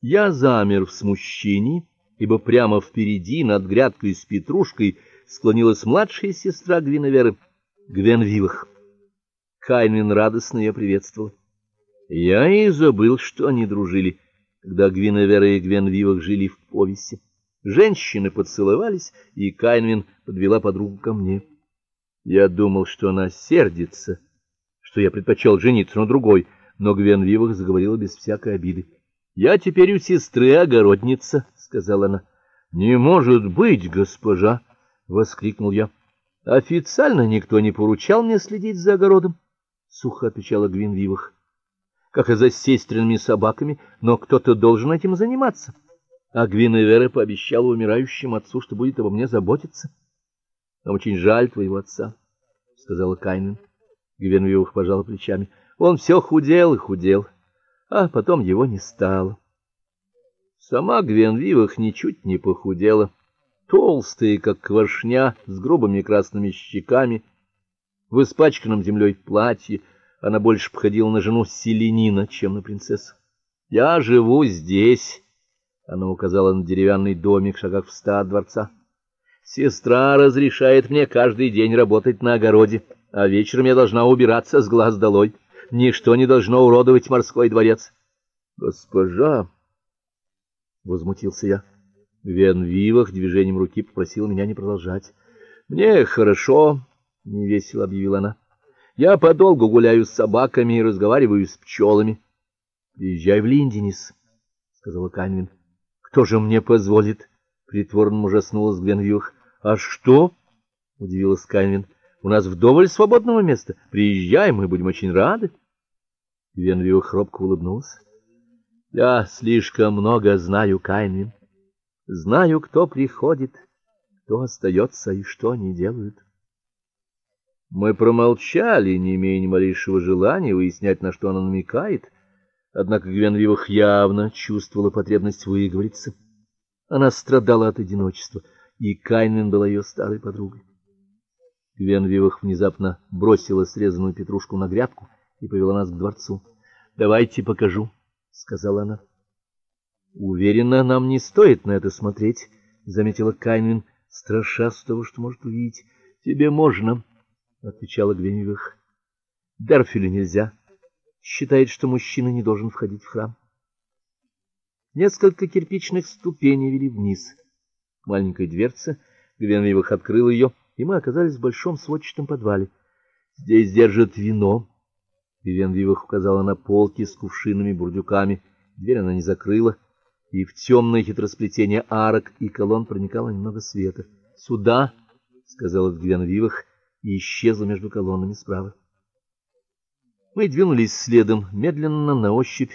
Я замер в смущении, ибо прямо впереди, над грядкой с петрушкой, склонилась младшая сестра Гвиноверы, Гвенвивах. Кайнвин радостно ее приветствовал. Я и забыл, что они дружили, когда Гвиновера и Гвенвивах жили в повесе. Женщины поцеловались, и Кайнвин подвела подругу ко мне. Я думал, что она сердится, что я предпочел жениться на другой, но Гвенвивах заговорила без всякой обиды. Я теперь у сестры огородница, сказала она. Не может быть, госпожа, воскликнул я. Официально никто не поручал мне следить за огородом, сухо отвечала Гвинвивах. Как и за сестринными собаками, но кто-то должен этим заниматься. А Гвиневера пообещала умирающему отцу, что будет обо мне заботиться. Нам очень жаль твоего отца, сказала Кайнен. Гвинвивах пожала плечами. Он все худел и худел а потом его не стало. Сама Гвенвивах ничуть не похудела, толстая, как квашня, с грубыми красными щеками, в испачканном землей платье, она больше походила на жену селенина, чем на принцессу. Я живу здесь, она указала на деревянный домик в шагах в ста от дворца. Сестра разрешает мне каждый день работать на огороде, а вечером я должна убираться с глаз долой ничто не должно уродовать морской дворец. Госпожа, возмутился я. Вен Вивах движением руки попросил меня не продолжать. Мне хорошо, невесело объявила она. Я подолгу гуляю с собаками и разговариваю с пчелами. Приезжай в Линденис, сказала Канвин. Кто же мне позволит? притворно ужаснулась Гвенвих. А что? удивилась Канвин. У нас вдоволь свободного места. Приезжай, мы будем очень рады. Венвио хробко улыбнулся. Я слишком много знаю, Кайнвин. Знаю, кто приходит, кто остается и что они делают. Мы промолчали, не имея ни малейшего желания выяснять, на что она намекает. Однако Гвенвивах явно чувствовала потребность выговориться. Она страдала от одиночества, и Кайнвин была ее старой подругой. Гвенвивах внезапно бросила срезанную петрушку на грядку и повела нас к дворцу. "Давайте покажу", сказала она. "Уверена, нам не стоит на это смотреть", заметила Кайнвин, страшась того, что может увидеть. "Тебе можно", отвечала Гвенвивах. "Дарфилю нельзя. Считает, что мужчина не должен входить в храм". Несколько кирпичных ступеней вели вниз. Маленькая дверца, Гвенвивах открыл ее и мы оказались в большом сводчатом подвале. Здесь держат вино. Вивен Вивах указала на полки с кувшинами, бурдюками. Дверь она не закрыла, и в темное хитросплетение арок и колонн проникало немного света. "Сюда", сказала Гвен Вивах и исчезла между колоннами справа. Мы двинулись следом, медленно на ощупь,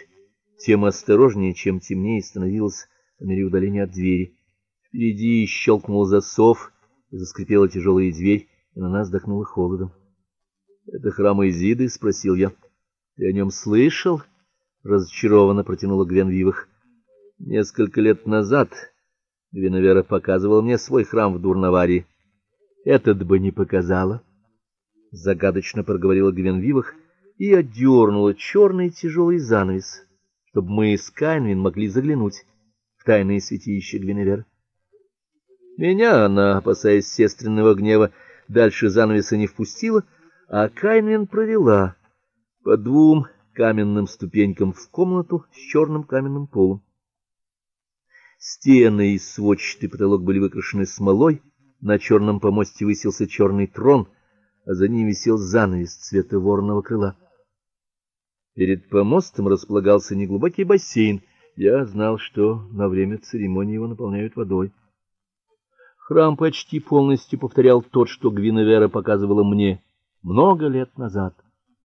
тем осторожнее, чем темнее становилось по мере удаления от двери. Впереди щелкнул засов, заскрипела тяжелая дверь, и на нас дохнуло холодом. "Это храм Изиды?" спросил я. "Ты о нем слышал?" разочарованно протянула Гвенвивах. Несколько лет назад Гвеневера показывала мне свой храм в Дурнаварии. Этот бы не показала, загадочно проговорила Гвенвивах и отдернула черный тяжелый занавес, чтобы мы с Кайнвин могли заглянуть в тайные святилища Гвиневеры. Меня она, опасаясь сестринного гнева, дальше занавеса не впустила, а Кайнвин провела по двум каменным ступенькам в комнату с черным каменным полом. Стены и сводчатый потолок были выкрашены смолой, на черном помосте высился черный трон, а за ним висел занавес цвета вороного крыла. Перед помостом располагался неглубокий бассейн. Я знал, что на время церемонии его наполняют водой. Храм почти полностью повторял тот, что Гвиневера показывала мне много лет назад.